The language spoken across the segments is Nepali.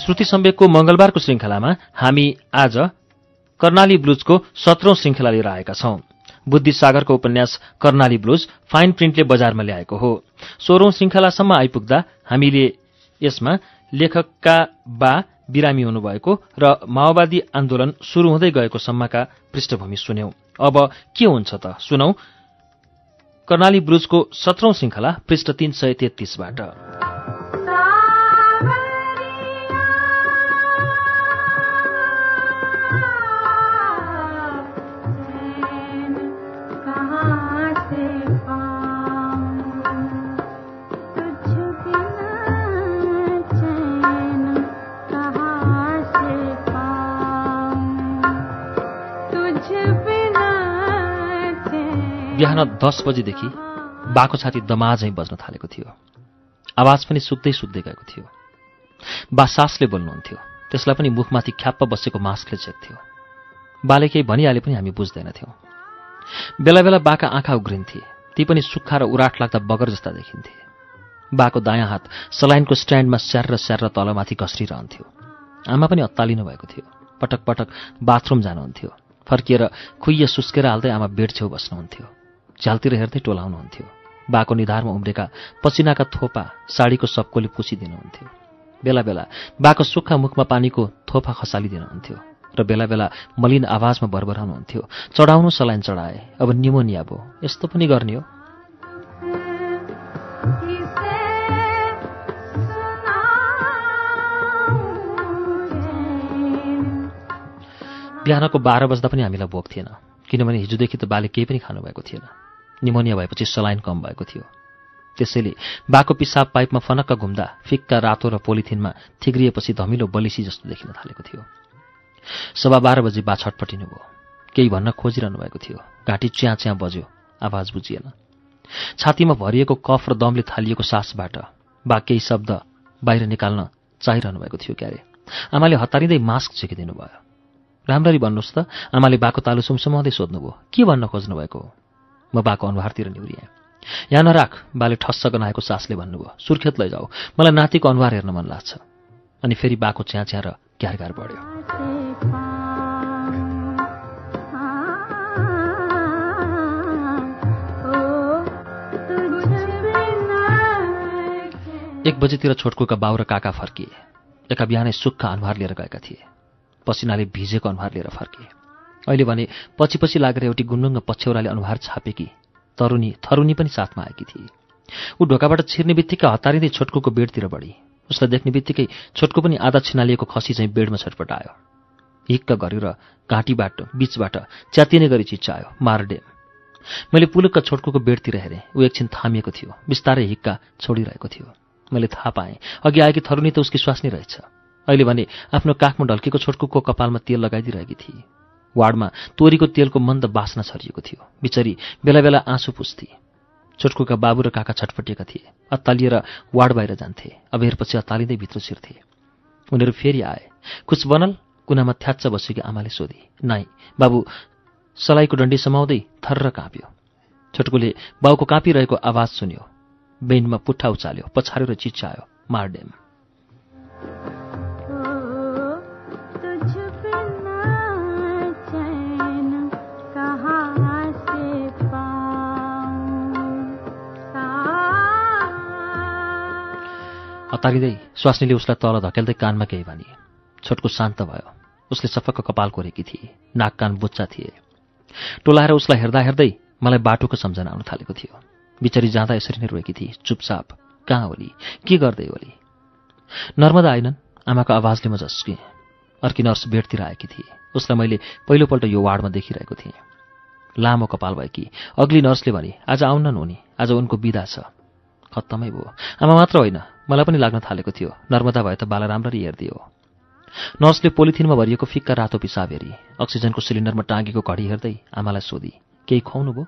श्रुति सम्वेकको मंगलबारको श्रृङ्खलामा हामी आज कर्णाली ब्लुजको सत्रौं श्रृङ्खला लिएर आएका छौं। बुद्धिसागरको उपन्यास कर्णाली ब्लुज फाइन प्रिन्टले बजारमा ल्याएको हो। सोह्रौं श्रृङ्खलासम्म आइपुग्दा हामीले यसमा लेखकका बा बिरामी हुनुभएको र माओवादी आन्दोलन शुरू हुँदै गएको सम्मका पृष्ठभूमि सुन्यौं। अब के हुन्छ त? सुनौ। कर्णाली ब्रुजको सत्रौं श्रृङ्खला पृष्ठ तीन सय तेत्तीसबाट। बिहान दस बजेदेखि बाको छाती दमाझै बज्न थालेको थियो। आवाज पनि सुक्दै सुक्दै गएको थियो। बा सासले बोल्नुहुन्थ्यो। त्यसलाई पनि मुखमाथि ख्याप्प बसेको मास्कले चेक्थ्यो बाले केही भनिहाले पनि हामी बुझ्दैनथ्यौँ। बेला बेला बाका आँखा उग्रिन्थे ती पनि सुक्खा र उराट लाग्दा बगर जस्ता देखिन्थे। बाको दायाँ हात सलाइनको स्ट्यान्डमा स्याहार स्याहार तलमाथि घस्रिरहन्थ्यो। आमा पनि अत्तालिनु भएको थियो। पटक पटक बाथरुम जानुहुन्थ्यो। फर्किएर खुइय सुस्केर हाल्दै आमा बेड छेउ बस्नुहुन्थ्यो। झ्यालतिर हेर्दै टोलाउनुहुन्थ्यो बाको निधारमा उम्रेका पसिनाका थोपा साडीको सबकोले पुछिदिनुहुन्थ्यो बेला बेला बाको सुक्खा मुखमा पानीको थोपा खसालिदिनुहुन्थ्यो र बेला बेला मलिन आवाजमा बरबराउनुहुन्थ्यो चढाउनु सलाइन चढाए अब निमोनिया भयो यस्तो पनि गर्ने हो? बिहानको बाह्र बज्दा पनि हामीलाई भोक थिएन किनभने हिजोदेखि त बाले केही पनि खानुभएको थिएन। निमोनिया भएपछि सलाइन कम भएको थियो। त्यसैले बाको पिसाब पाइपमा फनक्क घुम्दा फिक्का रातो र पोलिथिनमा थिग्रिएपछि धमिलो बलिसी जस्तो देखिन थालेको थियो। सभा बाह्र बजी बा छटपटिनु भयो। केही भन्न खोजिरहनु भएको थियो। घाँटी च्याँ च्याँ बज्यो। आवाज बुझिएन। छातीमा भरिएको कफ र दमले थालिएको सासबाट बा केही शब्द बाहिर निकाल्न चाहिरहनु भएको थियो क्यारे। आमाले हतारिँदै मास्क झिकिदिनु भयो। राम्ररी भन्नुहोस् त आमाले बाको तालु सुमसुमाउँदै सोध्नुभयो के भन्न खोज्नु भएको हो म बाको अनुहारतिर निहुरिएँ। यहाँ नराख बाले ठस्स गनाएको सासले भन्नुभयो। सुर्खेत लैजाऊ। मलाई नातिको अनुहार हेर्न मन लाग्छ। अनि फेरि बाको च्याँ च्याँ र घ्यार बढ्यो। एक बजीतिर छोटकोका बाउ र काका फर्किए। एका बिहानै सुक्खा अनुहार लिएर गएका थिए। पसिनाले भिजेको अनुहार लिएर फर्के अहिले भने पछि पछि लागेर एउटी गुन्डुङ्ग पछ्यौराले अनुहार छापेकी। तरुनी थरुनी पनि साथमा आएकी थिए। ऊ ढोकाबाट छिर्ने बित्तिकै हतारिँदै छोटको बेडतिर बढी। उसलाई देख्ने बित्तिकै छोटको पनि आधा छिनालिएको खसी चाहिँ बेडमा छटपटायो। हिक्क गर्यो र घाँटीबाट बीचबाट च्यातिने गरी चिच्चायो मारडेम। मैले पुलुक्क छोटको बेडतिर हेरेँ। ऊ एकछिन थामिएको थियो। बिस्तारै हिक्का छोडिरहेको थियो। मैले थाहा पाएँ। अघि आएकी थरुनी त उसकी स्वास्नी रहेछ। अहिले भने आफ्नो काखमा ढल्केको छोटकुको कपालमा तेल लगाइदिइरहेकी थिए। वार्डमा तोरीको तेलको मन्द बास्ना छरिएको थियो। बिचरी बेला बेला आँसु पुस्थे छोटकुका बाबु र काका छटपटिएका थिए। अत्तालिएर वार्ड बाहिर जान्थे। अबेरपछि अत्तालिँदै भित्र छिर्थे। उनीहरू फेरि आए। कुछ बनल कुनामा थ्याच्च बसेकी आमाले सोधे। नाइ बाबु सलाइको डन्डी समाउँदै थर्र काँप्यो छोटकुले बाउको काँपिरहेको आवाज सुन्यो। बेन्डमा पुट्ठा उचाल्यो पछार्यो र चिच्चायो मारडेम हतारिँदै स्वास्नीले उसलाई तल धकेल्दै कानमा केही भने। छोटको शान्त भयो। उसले सफक्क कपाल कोरेकी थिए। नाक कान बुच्चा थिए। टोलाएर उसलाई हेर्दा हेर्दै मलाई बाटोको सम्झना आउन थालेको थियो। बिचरी जाँदा यसरी नै रोएकी थिए। चुपचाप कहाँ होली के गर्दै होली नर्मदा आएनन् आमाको आवाजले म झस्केँ। अर्की नर्स बेडतिर आएकी थिए। उसलाई मैले पहिलोपल्ट यो वार्डमा देखिरहेको थिएँ। लामो कपाल भएकी। अग्ली नर्सले भने आज आउनन् उनी। आज उनको विदा छ। खत्तमै भयो। आमा मात्र होइन मलाई पनि लाग्न थालेको थियो नर्मदा भए त बाला राम्ररी हेरिदियो। नर्सले पोलिथिनमा भरिएको फिक्का रातो पिसाब हेरी अक्सिजनको सिलिन्डरमा टाँगेको घडी हेर्दै आमालाई सोधी केही खुवाउनु भयो?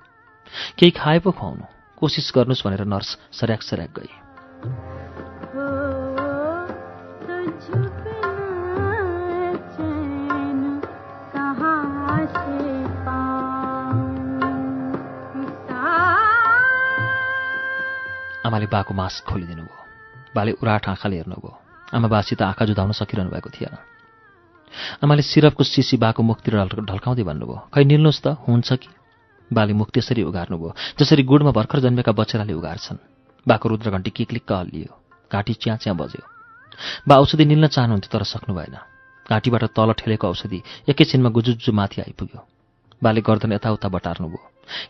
केही खाए पो खुवाउनु कोसिस गर्नुहोस् भनेर नर्स सर्याक सर्याक गई। आमाले बाको मास्क खोलिदिनु भयो बाले उराठ आँखाले हेर्नुभयो। आमा बासी त आँखा जुधाउन सकिरहनु भएको थिएन। आमाले सिरपको सिसी बाको मुखतिर ढल्काउँदै भन्नुभयो खै निल्नुहोस् त हुन्छ कि? बाले मुख त्यसरी उघार्नुभयो जसरी गुडमा भर्खर जन्मेका बच्चेराले उघार्छन्। बाको रुद्रघण्टी किक्लिक्क हल्लियो घाँटी च्याँ च्याँ बज्यो। बा औषधि निल्न चाहनुहुन्थ्यो तर सक्नु भएन। घाँटीबाट तल ठेलेको औषधि एकैछिनमा गुजुजु माथि आइपुग्यो। बाले गर्दन यताउता बटार्नुभयो।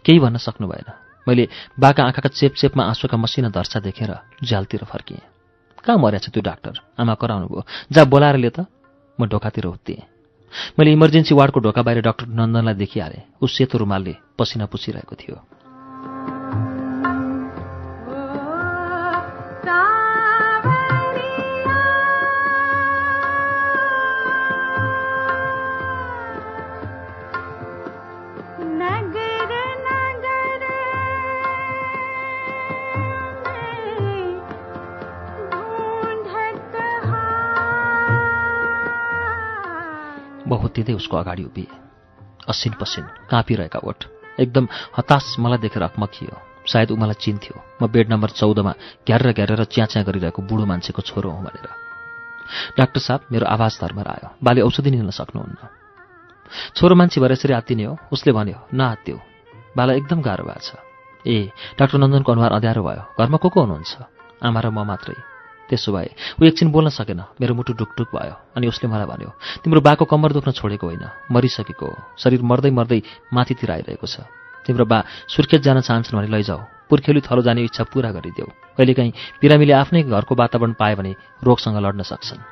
केही भन्न सक्नु भएन। मैले बाका आँखाका चेपचेपमा आँसुका मसिना दर्शा देखेर झ्यालतिर फर्किएँ। कहाँ मरेछ त्यो डाक्टर? आमा कराउनु भयो। जा बोलाएर ले त। म ढोकातिर उत्तिएँ। मैले इमर्जेन्सी वार्डको ढोका बाहिर डाक्टर नन्दनलाई देखिहालेँ। ऊ सेतो रुमालले पसिना पुसिरहेको थियो। हुत्तिँदै उसको अगाडि उभिए। असिन पसिन काँपिरहेका ओठ एकदम हताश मलाई देखेर अकमकियो। सायद ऊ मलाई चिन्थ्यो। म बेड नम्बर चौधमा घ्यारेर घ्यारेर च्याँ गरिरहेको बुढो मान्छेको छोरो हुँ भनेर। डाक्टर साहब मेरो आवाज धर्मर आयो। बाले औषधि लिन सक्नुहुन्न। छोरो मान्छे भएर यसरी आत्तिने हो? उसले भन्यो नआत्यो बाला एकदम गाह्रो भएको छ। ए डाक्टर नन्दनको अनुहार अँध्यारो भयो। घरमा को को हुनुहुन्छ? आमा र म मात्रै। त्यसो भए ऊ एकछिन बोल्न सकेन। मेरो मुटु ढुकढुक भयो अनि उसले मलाई भन्यो तिम्रो बाको कम्मर दुख्न छोडेको होइन मरिसकेको हो। शरीर मर्दै मर्दै माथितिर आइरहेको छ। तिम्रो बा सुर्खेत जान चाहन्छन् भने लैजाऊ। पुर्खेली थलो जाने इच्छा पुरा गरिदेऊ। कहिलेकाहीँ बिरामीले आफ्नै घरको वातावरण पाए भने रोगसँग लड्न सक्छन्।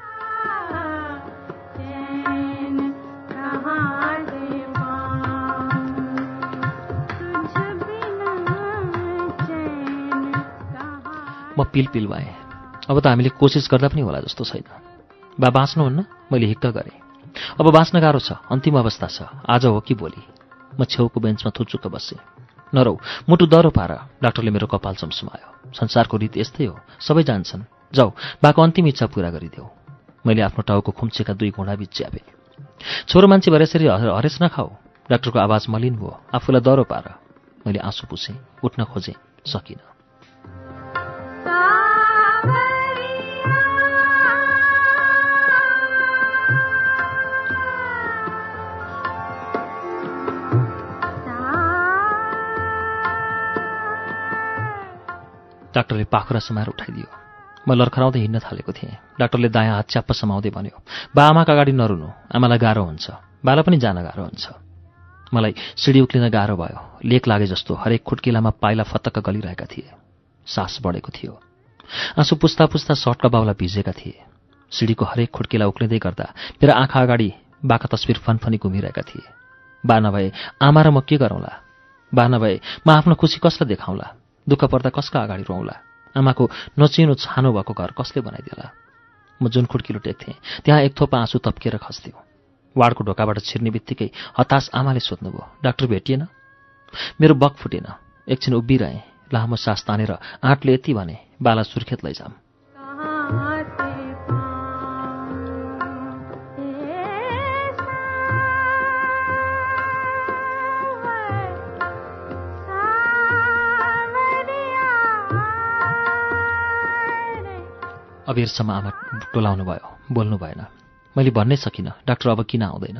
म पिल पिल भएँ। अब त हामीले कोसिस गर्दा पनि होला जस्तो छैन। बा बाँच्नुहुन्न मैले हिक्क गरेँ। अब बाँच्न गाह्रो छ अन्तिम अवस्था छ। आज हो कि भोलि? म छेउको बेन्चमा थुचुक्क बसेँ। नरौ मुटु दह्रो पार डाक्टरले मेरो कपाल चम्सुमायो। संसारको रीत यस्तै हो सबै जान्छन्। जाऊ बाको अन्तिम इच्छा पुरा गरिदेऊ। मैले आफ्नो टाउको खुम्चेका दुई घोडा बिच च्यापेँ। छोरो मान्छे भएर यसरी हरेस नखाऊ। डाक्टरको आवाज मलिन भयो आफूलाई दह्रो पार। मैले आँसु पुसेँ उठ्न खोजेँ सकिनँ। डाक्टरले पाखुरा समाएर उठाइदियो। म लर्खराउँदै हिँड्न थालेको थिएँ। डाक्टरले दायाँ हात च्याप्प समाउँदै भन्यो बा आमाका अगाडि नरुनु आमालाई गाह्रो हुन्छ। बाला पनि जान गाह्रो हुन्छ। मलाई सिडी उक्लिन गाह्रो भयो। लेक लागे जस्तो हरेक खुट्किलामा पाइला फतक्क गलिरहेका थिए। सास बढेको थियो। आँसु पुस्ता पुस्ता सर्टका बाउला भिजेका थिए। सिडीको हरेक खुड्किला उक्लिँदै गर्दा मेरो आँखा अगाडि बाका तस्विर फनफनी घुमिरहेका थिए। बा नभए आमा र म के गरौँला? बा नभए म आफ्नो खुसी कसलाई देखाउँला? दुःख पर्दा कसका अगाडि रोउँला? आमाको नचिनो छानो भएको घर कसले बनाइदिएला? म जुन खुड्किलो टेक्थेँ त्यहाँ एक थोपा आँसु तप्किएर खस्थ्यो। वार्डको ढोकाबाट छिर्ने बित्तिकै हतास आमाले सोध्नुभयो डाक्टर भेटिएन? मेरो बक फुटेन। एकछिन उभिरहेँ। लामो सास तानेर आँटले यति भने बाला सुर्खेत लैजाम। अबेरसम्म आमा टोलाउनु भयो बोल्नु भएन। मैले भन्नै सकिनँ डाक्टर अब किन आउँदैन?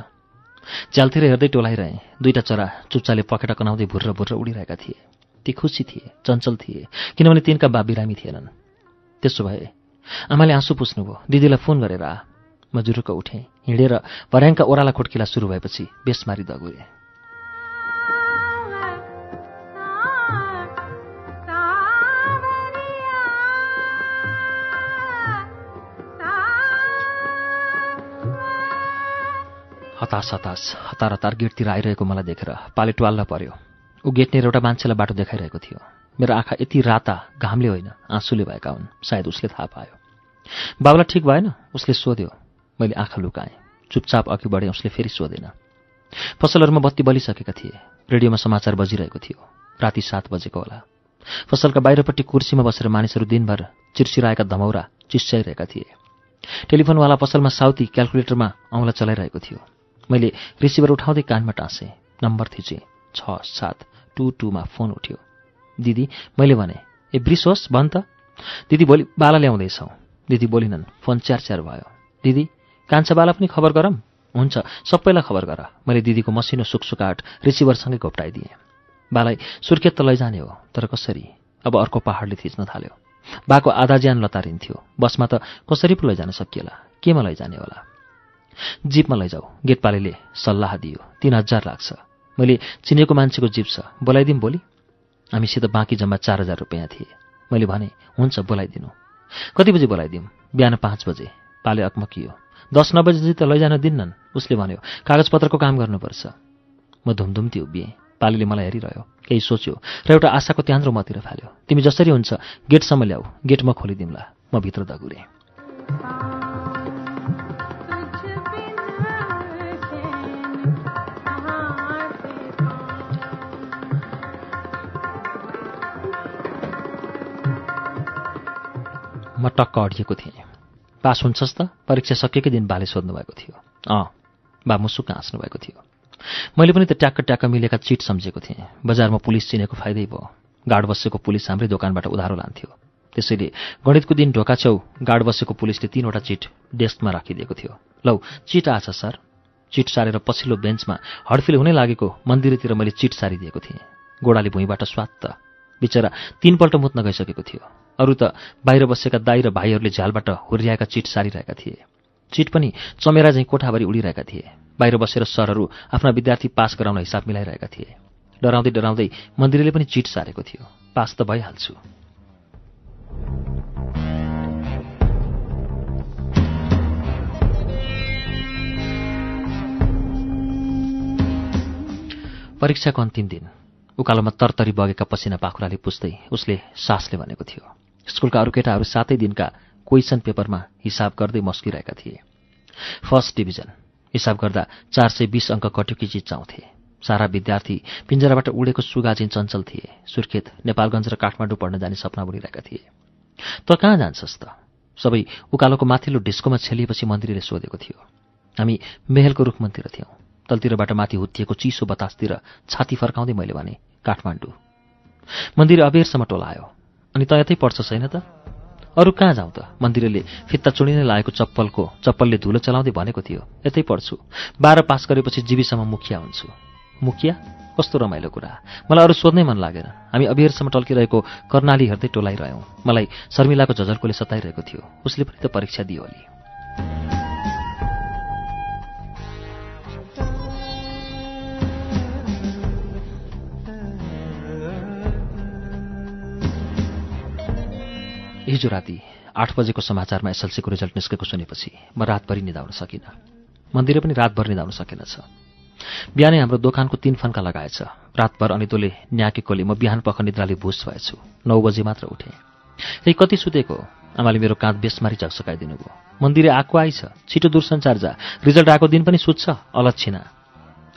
च्यालतिर हेर्दै टोलाइरहेँ दुईवटा चरा चुच्चाले पखेटा कनाउँदै भुर्र भुर्र उडिरहेका थिए। ती खुसी थिए चञ्चल थिए किनभने तिनका बा बिरामी थिएनन्। त्यसो भए आमाले आँसु पुस्नुभयो दिदीलाई फोन गरेर आ। म जुरुक्क उठेँ हिँडेर भर्याङका ओह्राला खुट्किला सुरु भएपछि बेसमारी दगुरेँ। हतास हतास हतार हतार गेटतिर आइरहेको मलाई देखेर पाले ट्वाल्न पर्यो। ऊ गेटनेर एउटा मान्छेलाई बाटो देखाइरहेको थियो। मेरो आँखा यति राता घामले होइन आँसुले भएका हुन् सायद उसले थाहा पायो। बाबुलाई ठिक भएन उसले सोध्यो मैले आँखा लुकाएँ। चुपचाप अघि बढेँ उसले फेरि सोधेन। पसलहरूमा बत्ती बलिसकेका थिए। रेडियोमा समाचार बजिरहेको थियो। राति सात बजेको होला। पसलका बाहिरपट्टि कुर्सीमा बसेर मानिसहरू दिनभर चिर्सिरहेका धमौरा चिस्याइरहेका थिए। टेलिफोनवाला पसलमा साउती क्यालकुलेटरमा औँला चलाइरहेको थियो। मैले रिसिभर उठाउँदै कानमा टाँसेँ। नम्बर थिचेँ। छ सात टू टूमा फोन उठ्यो। दिदी मैले भने ए ब्रिस होस् भन् त। दिदी भोलि बाला ल्याउँदैछौ। दिदी बोलिनन् फोन च्यार च्यार भयो। दिदी कान्छा बाला पनि खबर गरौँ? हुन्छ सबैलाई खबर गर। मैले दिदीको मसिनो सुकसुकाट रिसिभरसँगै घोप्टाइदिएँ। बालाई सुर्खेत त लैजाने हो तर कसरी? अब अर्को पहाडले थिच्न थाल्यो। बाको आधा ज्यान लतारिन्थ्यो। बसमा त कसरी पो लैजान सकिएला? केमा लैजाने होला? जिपमा लैजाऊ। गेटपालेले सल्लाह दियो। तिन हजार लाग्छ। मैले चिनेको मान्छेको जिप छ। बोलाइदिउँ भोलि? हामीसित बाँकी जम्मा चार हजार रुपियाँ थिए। मैले भने हुन्छ बोलाइदिनु। कति बजी बोलाइदिउँ बिहान पाँच बजे। पाले अकमकियो। दस नौ बजी त लैजान दिन्नन्। उसले भन्यो कागजपत्रको काम गर्नुपर्छ। म धुमधुम्ती उभिएँ। पालीले मलाई हेरिरह्यो। केही सोच्यो। र एउटा आशाको त्यान्द्रो मतिर फाल्यो। तिमी जसरी हुन्छ गेटसम्म ल्याऊ। गेटमा खोलिदिउँला। म भित्र दगुरेँ। म टक्क अडिएको थिएँ। पास हुन्छस् त परीक्षा सकेकै दिन बाले सोध्नु भएको थियो। अँ बा मुसुक्क हाँस्नु भएको थियो। मैले पनि त ट्याक्क ट्याक्क मिलेका चिट सम्झेको थिएँ। बजारमा पुलिस चिनेको फाइदै भयो। गाड बसेको पुलिस हाम्रै दोकानबाट उधारो लान्थ्यो। त्यसैले गणितको दिन ढोका छेउ गाड बसेको पुलिसले तीनवटा चिट डेस्कमा राखिदिएको थियो। लौ चिट आछ सर। चिट सारेर पछिल्लो बेन्चमा हडफिल हुनै लागेको मन्दिरतिर मैले चिट सारिदिएको थिएँ। गोडाले भुइँबाट स्वात्त। बिचरा तीनपल्ट मुत्न गइसकेको थियो। अरू त बाहिर बसेका दाई र भाइहरूले झ्यालबाट हुर्याएका चिट सारिरहेका थिए। चिट पनि चमेरा झैँ कोठाभरि उडिरहेका थिए। बाहिर बसेर सरहरू आफ्ना विद्यार्थी पास गराउन हिसाब मिलाइरहेका थिए। डराउँदै डराउँदै मन्दिरले पनि चिट सारेको थियो। पास त भइहाल्छु। परीक्षाको अन्तिम दिन। उकालोमा तरतरी बगेका पसिना पाखुराले पुस्दै उसले सासले भनेको थियो। स्कुलका अरू केटाहरू सातै दिनका क्वेसन पेपरमा हिसाब गर्दै मस्किरहेका थिए। फर्स्ट डिभिजन हिसाब गर्दा चार सय बिस अङ्क कट्युकी चिज सारा विद्यार्थी पिन्जराबाट उडेको सुगा चाहिँ चञ्चल थिए। सुर्खेत नेपालगञ्ज र काठमाडौँ पढ्न जाने सपना बुढिरहेका थिए। त कहाँ जान्छस् त? सबै उकालोको माथिल्लो डिस्कोमा छेलिएपछि मन्दिरले सोधेको थियो। हामी मेहेलको रुखमन्तिर थियौँ। तलतिरबाट माथि हुत्तिएको चिसो बतासतिर छाती फर्काउँदै मैले भने काठमाडौँ। मन्दिर अबेरसम्म टोलायो। अनि त यतै पढ्छ छैन त? अरू कहाँ जाउँ त? मन्दिरले फित्ता चुडिनै लागेको चप्पलको चप्पलले धुलो चलाउँदै भनेको थियो यतै पढ्छु बाह्र पास गरेपछि जीवीसम्म मुखिया हुन्छु। मुखिया? कस्तो रमाइलो कुरा। मलाई अरू सोध्नै मन लागेन। हामी अबेरसम्म टल्किरहेको कर्णाली हेर्दै टोलाइरह्यौँ। मलाई शर्मिलाको झझल्कोले सताइरहेको थियो। उसले पनि त परीक्षा दियो अलि। हिजो राति आठ बजेको समाचारमा एसएलसीको रिजल्ट निस्केको सुनेपछि म रातभरि निधाउन सकिनँ। मन्दिर पनि रातभर निधाउन सकेनछ। बिहानै हाम्रो दोकानको तीन फन्का लगाएछ। रातभर अनितोले न्याकेकोले म बिहान पख निद्राले भुस भएछु नौ बजे मात्र उठेँ। त्यही कति सुतेको? आमाले मेरो काँध बेसमारी झकसकाइदिनु भयो। मन्दिरे आएको आइछ छिटो दूरसञ्चार जा। रिजल्ट आएको दिन पनि सुत्छ। अलक्षिना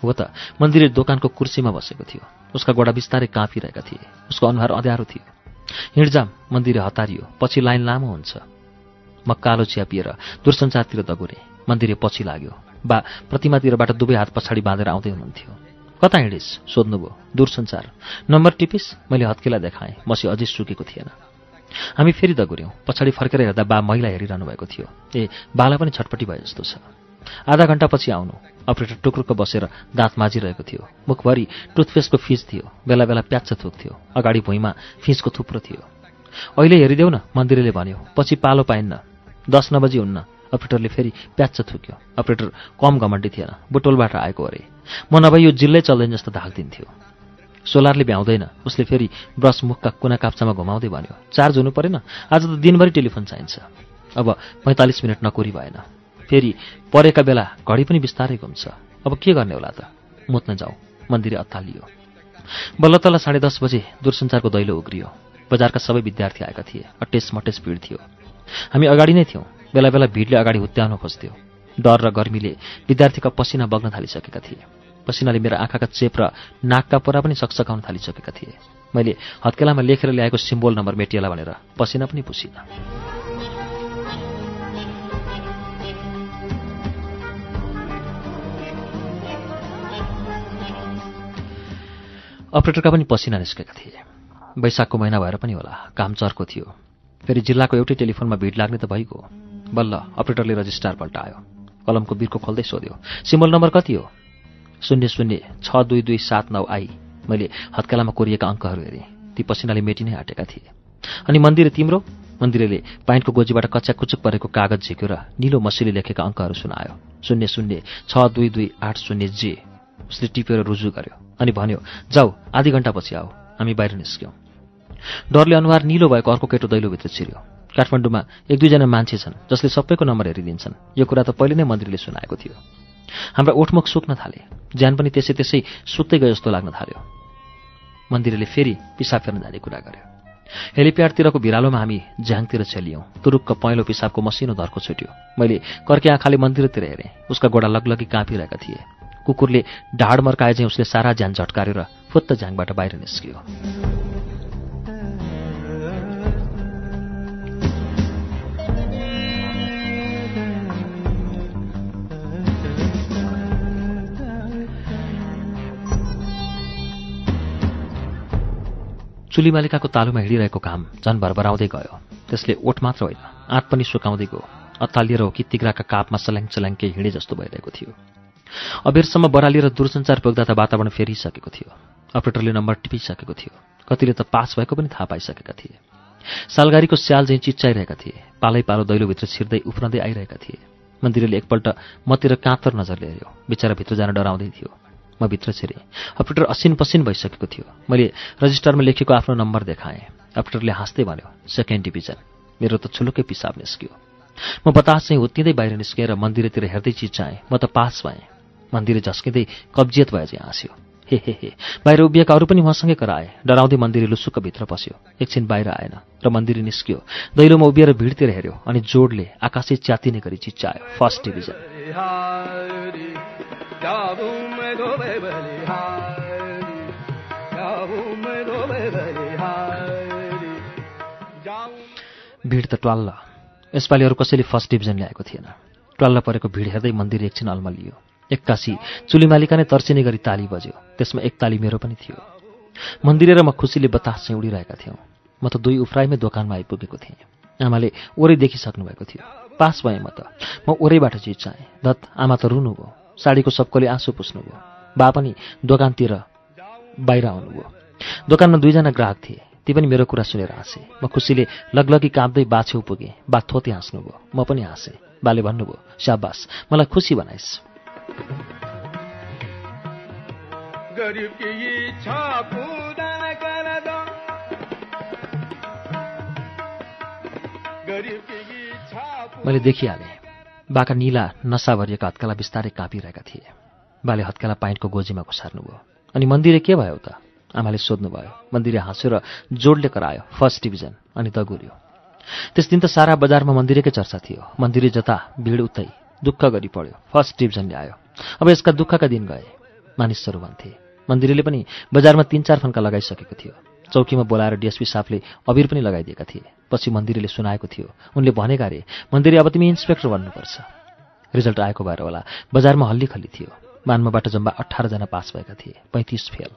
हो त मन्दिरे दोकानको कुर्सीमा बसेको थियो। उसका गोडा बिस्तारै काँपिरहेका थिए। उसको अनुहार अँध्यारो थियो। हिँडजाम मन्दिर हतारियो पछि लाइन लामो हुन्छ। म कालो चिया पिएर दूरसञ्चारतिर दगुरेँ। मन्दिरे पछि लाग्यो। बा प्रतिमातिरबाट दुवै हात पछाडि बाँधेर आउँदै हुनुहुन्थ्यो। कता हिँडिस्? सोध्नुभयो दूरसञ्चार। नम्बर टिपिस? मैले हत्केला देखाएँ। मसी अझै सुकेको थिएन। हामी फेरि दगुर्यौँ। पछाडि फर्केर हेर्दा बा महिला हेरिरहनु भएको थियो। ए बाला पनि छटपट्टि भए जस्तो छ। आधा घन्टापछि आउनु। अपरेटर टुक्रुको बसेर दाँत माझिरहेको थियो। मुखभरि टुथपेस्टको फिज थियो। बेला बेला प्याच थुक्थ्यो। अगाडि भुइँमा फिजको थुप्रो थियो। अहिले हेरिदेऊ न मन्दिरले भन्यो। पछि पालो पाइन्न। दस नबजी हुन्न। अपरेटरले फेरि प्याच थुक्यो। अपरेटर कम घमण्डी थिएन। बुटोलबाट आएको अरे। म नभए यो जिल्लै चल्दैन जस्तो धाक्दिन्थ्यो सोलारले भ्याउँदैन। उसले फेरि ब्रस मुखका कुना काप्चामा घुमाउँदै भन्यो। चार्ज हुनु परेन। आज त दिनभरि टेलिफोन चाहिन्छ। अब पैँतालिस मिनट नकुरी भएन। फेरि परेका बेला घडी पनि बिस्तारै घुम्छ अब के गर्ने होला त? मुत्न जाउँ। मन्दिरे अत्तालियो। बल्ल तल्ल साढे दस बजे दूरसञ्चारको दैलो उग्रियो। बजारका सबै विद्यार्थी आएका थिए। अटेस मटेस भिड थियो। हामी अगाडि नै थियौँ। बेला बेला भिडले अगाडि हुत्याउन खोज्थ्यो। डर र गर्मीले विद्यार्थीका पसिना बग्न थालिसकेका थिए। पसिनाले मेरा आँखाका चेप र नाकका पोरा पनि सकसकाउन थालिसकेका थिए। मैले हत्केलामा लेखेर ल्याएको सिम्बोल नम्बर मेटिएला भनेर पसिना पनि पुसिनँ। अपरेटरका पनि पसिना निस्केका थिए। वैशाखको महिना भएर पनि होला। काम चर्को थियो। फेरि जिल्लाको एउटै टेलिफोनमा भिड लाग्ने त भइगयो। बल्ल अपरेटरले रजिस्ट्रार पल्टायो। कलमको बिर्को खोल्दै सोध्यो सिम्बल नम्बर कति हो? शून्य शून्य छ दुई दुई सात नौ आई। मैले हत्केलामा कोरिएका अङ्कहरू हेरेँ। ती पसिनाले मेटिनै आँटेका थिए। अनि मन्दिर तिम्रो? मन्दिरले पाइन्टको गोजीबाट कच्चा कुचुक परेको कागज झिक्यो र निलो मसीले लेखेका अङ्कहरू सुनायो। शून्य शून्य छ दुई दुई आठ शून्य जे। उसले टिपेर रुजु गर्यो। अनि भन्यो जाऊ आधी घन्टापछि आऊ हामी बाहिर निस्क्यौँ। डरले अनुहार निलो भएको अर्को केटो दैलोभित्र छिर्यो। काठमाडौँमा एक दुईजना मान्छे छन् जसले सबैको नम्बर हेरिदिन्छन्। यो कुरा त पहिले नै मन्त्रीले सुनाएको थियो। हाम्रा ओठमुख सुक्न थाले। ज्यान पनि त्यसै त्यसै सुत्दै गयो जस्तो लाग्न थाल्यो। मन्दिरले फेरि पिसाब फेर्न जाने कुरा गर्यो। हेलिप्याडतिरको भिरालोमा हामी ज्याङतिर छेलियौँ। तुरुक्क पहेँलो पिसाबको मसिनो धर्को छुट्यो। मैले कर्के आँखाले मन्दिरतिर हेरेँ। उसका गोडा लगलगी काँपिरहेका थिए। कुकुरले ढाड मर्काए चाहिँ उसले सारा ज्यान झट्कार्यो र फुत्त ज्याङबाट बाहिर निस्कियो। चुली मालिकाको तालुमा हिँडिरहेको घाम झन् भरभराउँदै गयो। त्यसले ओठ मात्र होइन आँट पनि सुकाउँदै गयो। अत्तालिएर हो कि तिग्राका कापमा सल्याङ चल्याङ्के हिँडे जस्तो भइरहेको थियो। अबेरसम्म बराली र दूरसञ्चार पुग्दा त वातावरण फेरिसकेको थियो। अपरेटरले नम्बर टिपिसकेको थियो। कतिले त पास भएको पनि थाहा पाइसकेका थिए। सालगारीको स्याल चाहिँ चिच्चाइरहेका थिए। पालै पालो दैलोभित्र छिर्दै उफ्रँदै आइरहेका थिए। मन्दिरले एकपल्ट मतिर काँतर नजरले हेऱ्यो बिचरा भित्र जान डराउँदै थियो। म भित्र छिरेँ। अपरेटर असिन पसिन भइसकेको थियो। मैले रजिस्टरमा लेखेको आफ्नो नम्बर देखाएँ। अपरेटरले हाँस्दै भन्यो सेकेन्ड डिभिजन। मेरो त छुलुकै पिसाब निस्क्यो। म बतास चाहिँ हुत्तिँदै बाहिर निस्केर मन्दिरतिर हेर्दै चिच्चाएँ। म त पास भएँ। मन्दिर झस्किँदै कब्जियत भए चाहिँ हाँस्यो। हे हे हे। बाहिर उभिएका अरू पनि उहाँसँगै कराए। डराउँदै मन्दिर लुसुक्क भित्र पस्यो। एकछिन बाहिर आएन र मन्दिर निस्कियो। दैलोमा उभिएर भिडतिर हेऱ्यो अनि जोडले आकाशै च्यातिने गरी चिच्चायो फर्स्ट डिभिजन। भिड त ट्वाल्ल। यसपालि अरू कसैले फर्स्ट डिभिजन ल्याएको थिएन। ट्वाल्ल परेको भिड हेर्दै मन्दिर एकछिन अल्मलियो। एक्कासी चुलीमालिका नै तर्सिने गरी ताली बज्यो। त्यसमा एक ताली मेरो पनि थियो। मन्दिर र म खुसीले बतास चाहिँ उडिरहेका थियौँ। म त दुई उफ्राइमै दोकानमा आइपुगेको थिएँ। आमाले ओरै देखिसक्नु भएको थियो। पास भएँ म त। म ओरैबाट चिच्चाएँ धत आमा त रुनुभयो। साडीको सबकोले आँसु पुस्नुभयो। बा पनि दोकानतिर बाहिर आउनुभयो। दोकानमा दुईजना ग्राहक थिए। ती पनि मेरो कुरा सुनेर हाँसे। म खुसीले लगलगी काँप्दै बाछेउ पुगेँ। बा थोते हाँस्नुभयो। म पनि हाँसेँ। बाले भन्नुभयो स्याबास मलाई खुसी बनाइस्। मैले देखिहालेँ। बाका निला नसा भरिएका हत्केला बिस्तारै काँपिरहेका थिए। बाले हत्केला पाइन्टको गोजीमा घुसार्नुभयो। अनि मन्दिरे के भयो त? आमाले सोध्नुभयो। मन्दिरे हाँस्यो र जोडले करायो फर्स्ट डिभिजन अनि दगुर्यो त्यस दिन त सारा बजारमा मन्दिरकै चर्चा थियो। मन्दिरे जता भिड उतै दुःख गरी पढ्यो। फर्स्ट डिभिजन ल्यायो अब यसका दुःखका दिन गए। मानिसहरू भन्थे मन्दिरले पनि बजारमा तिन चार फन्का लगाइसकेको थियो। चौकीमा बोलाएर डिएसपी साहबले अबिर पनि लगाइदिएका थिए। पछि मन्दिरले सुनाएको थियो उनले भनेका अरे मन्दिरे अब तिमी इन्सपेक्टर बन्नुपर्छ। रिजल्ट आएको भएर होला बजारमा हल्ली खल्ली थियो। मान्मबाट जम्मा अठारजना पास भएका थिए पैँतिस फेल।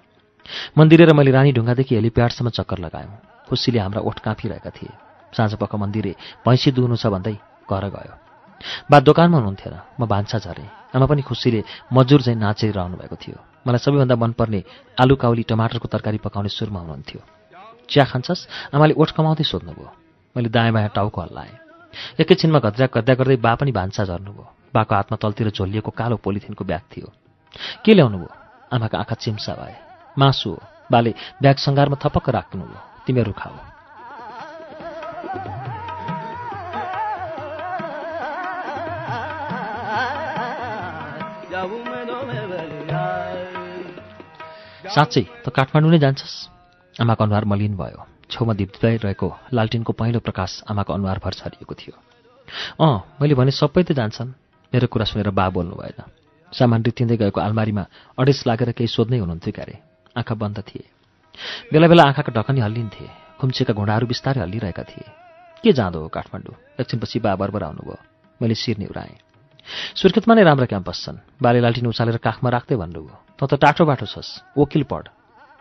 मन्दिरे र मैले रानी ढुङ्गादेखि हेलिप्याडसम्म चक्कर लगायौँ। खुसीले हाम्रा ओठ काँपिरहेका थिए। साँझ पख मन्दिरे भैँसी दुख्नु छ भन्दै घर गयो। बा दोकानमा हुनुहुन्थेन म भान्सा झरेँ। आमा पनि खुसीले मजुर चाहिँ नाचिरहनु भएको थियो। मलाई सबैभन्दा मनपर्ने आलु काउली टमाटरको तरकारी पकाउने सुरमा हुनुहुन्थ्यो। चिया खान्छस्? आमाले ओठ कमाउँदै सोध्नुभयो। मैले दायाँ बायाँ टाउको हल्लाएँ। एकैछिनमा घद्रा गर्दा गर्दै बा पनि भान्सा झर्नुभयो। बाको हातमा तलतिर झोलिएको कालो पोलिथिनको ब्याग थियो। के ल्याउनु भयो आमाको आँखा चिम्सा भए। मासु हो। बाले ब्याग सङ्घारमा थपक्क राख्नुभयो। तिमीहरू खाऊ। साँच्चै त काठमाडौँ नै जान्छस्? आमाको अनुहार मलिन भयो। छेउमा दिप्दाइरहेको लालटिनको पहिलो प्रकाश आमाको अनुहारभर छरिएको थियो। अँ मैले भने सबै त जान्छन्। मेरो कुरा सुनेर बा बोल्नु भएन। सामान रित्तिँदै गएको आलमारीमा अडेस लागेर केही सोध्नै हुनुहुन्थ्यो क्यारे। आँखा बन्द थिए। बेला बेला आँखाका ढकनी हल्लिन्थे। खुम्चेका घुँडाहरू बिस्तारै हल्लिरहेका थिए। के जाँदो हो काठमाडौँ? एकछिनपछि बा बरबर आउनुभयो। मैले शिर निहुराएँ सुर्खेतमा नै राम्रा क्याम्पस छन्। बाले लाल्टिन उचालेर काखमा राख्दै भन्नुभयो। त त टाटो बाटो छस्। वकिल पढ।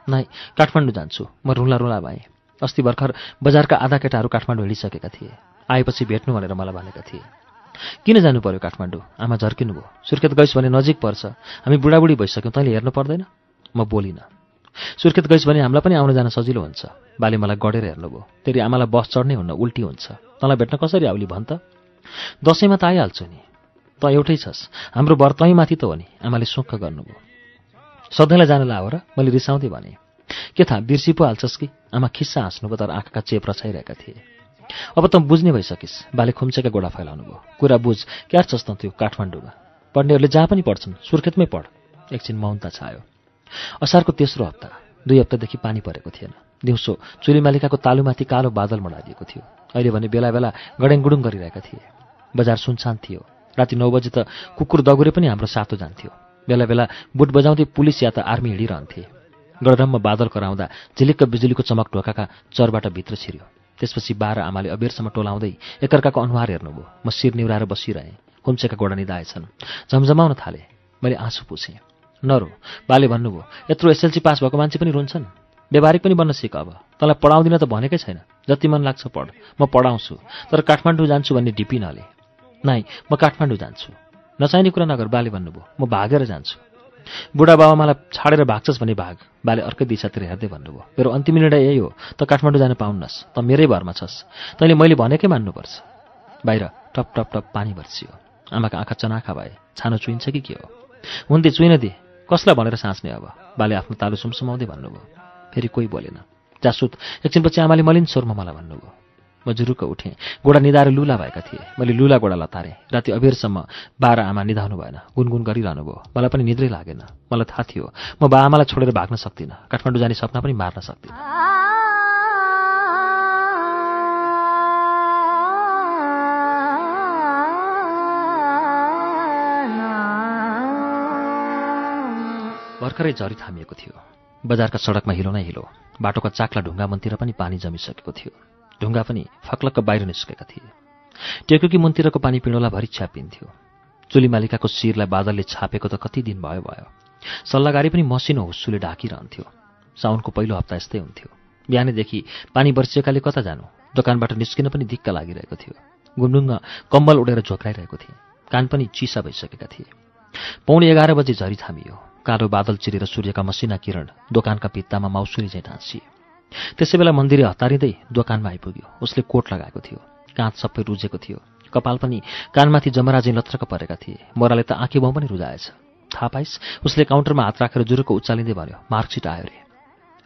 नाइ काठमाडौँ जान्छु। म रुला रुला भएँ। अस्ति भर्खर बजारका आधा केटाहरू काठमाडौँ हिँडिसकेका थिए। आएपछि भेट्नु भनेर मलाई भनेका थिए। किन जानु पर्यो काठमाडौँ? आमा झर्किनु भयो सुर्खेत गइस् भने नजिक पर्छ। हामी बुढाबुढी भइसक्यौँ। तैँले हेर्नु पर्दैन? म बोलिनँ। सुर्खेत गइस् भने हामीलाई पनि आउन जान सजिलो हुन्छ। बाले मलाई गढेर हेर्नुभयो। तेरि आमालाई बस चढ्नै हुन्न उल्टी हुन्छ। तँलाई भेट्न कसरी आउली भन् त? दसैँमा त आइहाल्छु नि। त एउटै छस्। हाम्रो बर तै माथि त हो नि। आमाले सुख गर्नुभयो। सधैँलाई जानलाई हो र मैले रिसाउँदै भने के थाहा बिर्सी पो हाल्छस् कि? आमा खिस्सा हाँस्नुभयो तर आँखाका चेप रचाइरहेका थिए। अब त बुझ्ने भइसकिस्। बाले खुम्चेका गोडा फैलाउनु भयो कुरा बुझ क्यार छस् त त्यो काठमाडौँमा? पढ्नेहरूले जहाँ पनि पढ्छन् सुर्खेतमै पढ। एकछिन मौनता छायो। असारको तेस्रो हप्ता दुई हप्तादेखि पानी परेको थिएन। दिउँसो चुलीमालिकाको तालुमाथि कालो बादल मडाइएको थियो। अहिले भने बेला बेला गडेङगुडुङ गरिरहेका थिए। बजार सुनसान थियो। राति नौ बजे त कुकुर दगुरे पनि हाम्रो सातो जान्थ्यो। बेला बेला बुट बजाउँदै पुलिस या त आर्मी हिँडिरहन्थे। गडरम्म बादल कराउँदा झिलिक्क बिजुलीको चमक ढोकाका चरबाट भित्र छिर्यो। त्यसपछि बाह्र आमाले अबेरसम्म टोलाउँदै एकअर्काको अनुहार हेर्नुभयो। म शिर निहुराएर बसिरहेँ। कुम्चेका गोडा निधाएछन्। झमझमाउन थाले। मैले आँसु पुछेँ। नरो बाले भन्नुभयो यत्रो एसएलसी पास भएको मान्छे पनि रुन्छन्। व्यवहारिक पनि बन्न सिक अब। तँलाई पढाउँदिन त भनेकै छैन। जति मन लाग्छ पढ। म पढाउँछु। तर काठमाडौँ जान्छु भन्ने ढिपी नले। नाइ म काठमाडौँ जान्छु। नचाहिने कुरा नगर बाले भन्नुभयो म भागेर जान्छु। बुढा बाबा मलाई छाडेर भाग्छस् भने भाग। बाले अर्कै दिशातिर हेर्दै भन्नुभयो मेरो अन्तिम निर्णय यही हो। त काठमाडौँ जान पाउन्नस्। त मेरै भरमा छस्। तैँले मैले भनेकै मान्नुपर्छ बाहिर टप टप टप पानी बर्सियो आमाका आँखा चनाखा भए। छानो चुइन्छ कि के हो? हुन्थे चुइन दे। कसलाई भनेर साँच्ने अब बाले आफ्नो तालु सुमसुमाउँदै भन्नुभयो। फेरि कोही बोलेन। जासुत एकछिनपछि आमाले मलिन स्वरमा मलाई भन्नुभयो। म जुरुक्क उठेँ। गोडा निधाएर लुला भएका थिए। मैले लुला गोडा लतारेँ। राति अबेरसम्म बाह्र आमा निधाउनु भएन। गुनगुन गरिरहनु भयो। मलाई पनि निद्रै लागेन। मलाई थाहा थियो म बा आमालाई छोडेर भाग्न सक्दिनँ। काठमाडौँ जाने सपना पनि मार्न सक्दिनँ। भर्खरै झरी थामिएको थियो। बजारका सडकमा हिलो नै हिलो। बाटोका चाक्ला ढुङ्गा मन्तिर पनि पानी जमिसकेको थियो। ढुङ्गा पनि फक्लक्क बाहिर निस्केका थिए। टेकुकी मन्तिरको पानी पिँडोलाभरि छ्यापिन्थ्यो चुली मालिकाको शिरलाई बादलले छापेको त कति दिन भयो भयो। सल्लाहगारी पनि मसिनो हुस्सुले ढाकिरहन्थ्यो। साउनको पहिलो हप्ता यस्तै हुन्थ्यो। बिहानैदेखि पानी बर्सिएकाले कता जानु? दोकानबाट निस्किन पनि दिक्क लागिरहेको थियो। गुन्डुङ्ग कम्बल उडेर झोक्राइरहेको थिएँ। कान पनि चिसा भइसकेका थिए। पौने एघार बजे झरी थामियो। कालो बादल चिरेर सूर्यका मसिना किरण दोकानका भित्तामा माउसुरी चाहिँ ढाँसिए। त्यसै बेला मन्दिरे हतारिँदै दोकानमा आइपुग्यो। उसले कोट लगाएको थियो। काँच सबै रुजेको थियो। कपाल पनि कानमाथि जमराजी लत्रक परेका थिए। मोराले त आँखी बाउ पनि रुजाएछ। थाहा पाइस् उसले काउन्टरमा हात राखेर जुरुको उचालिँदै भन्यो मार्कसिट आयो रे।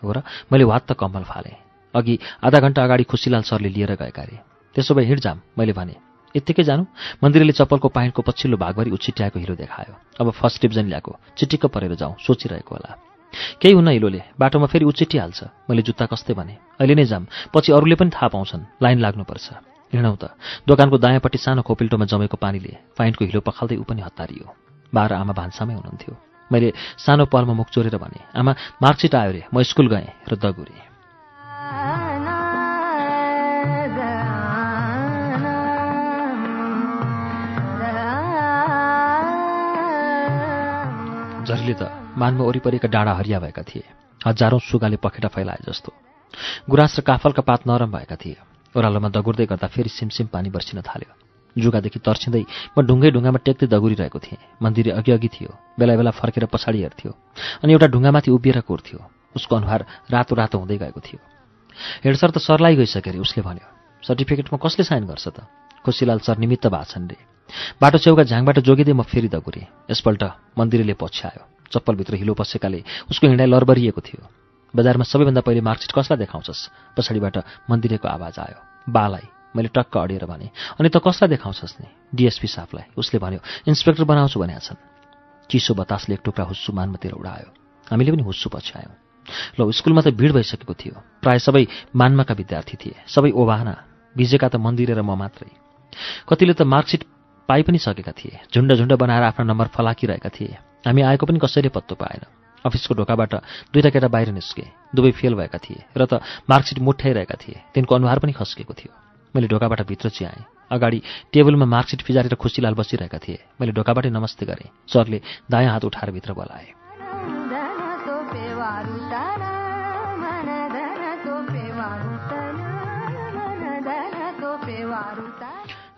हो र मैले वात त कम्मल फालेँ। अघि आधा घन्टा अगाडि खुसीलाल सरले लिएर गएका अरे त्यसो भए हिँड जाम मैले भने। यत्तिकै जानु? मन्दिरले चप्पलको पाइन्टको पछिल्लो भागभरि उछिट्याएको हिरो देखायो। अब फर्स्ट डिभिजन ल्याएको। चिटिक्क परेर जाउँ सोचिरहेको होला। केही हुन्न हिलोले बाटोमा फेरि उचिटिहाल्छ मैले जुत्ता कस्तै भने। अहिले नै जाम। पछि अरूले पनि थाहा पाउँछन्। लाइन लाग्नुपर्छ। हिँडौँ त। दोकानको दायाँपट्टि सानो खोपिल्टोमा जमेको पानीले पाइन्टको हिलो पखाल्दै ऊ पनि हतारियो। बाह्र आमा भान्सामै हुनुहुन्थ्यो। मैले सानो पलमा मुख चोरेर भने आमा मार्कसिट आयो रे। म स्कुल गएँ र दगुरेँ। झरीले त मानमा वरिपरिका डाँडा हरिया भएका थिए। हजारौँ सुगाले पखेटा फैलाए जस्तो। गुराँस र काफलका पात नरम भएका थिए। ओह्रालोमा दगुर्दै गर्दा फेरि सिमसिम पानी बर्सिन थाल्यो। जुगादेखि तर्सिँदै म ढुङ्गै ढुङ्गामा टेक्दै दगुरिरहेको थिएँ। मन्दिर अघि अघि थियो। बेला बेला फर्केर पछाडि हेर्थ्यो। अनि एउटा ढुङ्गामाथि उभिएर कोर्थ्यो। उसको अनुहार रातो रातो हुँदै गएको थियो। हेडसर त सरलाई गइसक्यो अरे उसले भन्यो। सर्टिफिकेटमा कसले साइन गर्छ त? खुसीलाल सर निमित्त भाषण रे बाटो छेउका झाङबाट जोगिँदै म फेरि दगुरेँ। यसपल्ट मन्दिरले पछ्यायो चप्पलभित्र हिलो पसेकाले उसको हिँडाइ लरबरिएको थियो। बजारमा सबैभन्दा पहिले मार्कसिट कसलाई देखाउँछस्? पछाडिबाट मन्दिरेको आवाज आयो। बालाई मैले टक्क अडिएर भने अनि त कसलाई देखाउँछस् नि? डिएसपी साहबलाई। उसले भन्यो इन्सपेक्टर बनाउँछु भनेका छन्। चिसो बतासले एक टुक्रा हुस्सु मानमतिर उडायो। हामीले पनि हुस्सु पछ्यायौँ ल स्कुलमा त भिड भइसकेको थियो। प्राय सबै मान्माका विद्यार्थी थिए। सबै ओभाना। भिजेका त मन्दिर र म मात्रै। कतिले त मार्कसिट पाइ पनि सकेका थिए। झुन्ड झुन्ड बनाएर आफ्ना नम्बर फलाकिरहेका थिए। हामी आएको पनि कसैले पत्तो पाएन। अफिसको ढोकाबाट दुईवटा केटा बाहिर निस्के। दुवै फेल भएका थिए र त मार्कसिट मुठ्याइरहेका थिए। तिनको अनुहार पनि खस्केको थियो। मैले ढोकाबाट भित्र चियाएँ। अगाडि टेबलमा मार्कसिट फिजारेर खुसीलाल बसिरहेका थिए। मैले ढोकाबाटै नमस्ते गरेँ। सरले दायाँ हात उठाएर भित्र बोलाए।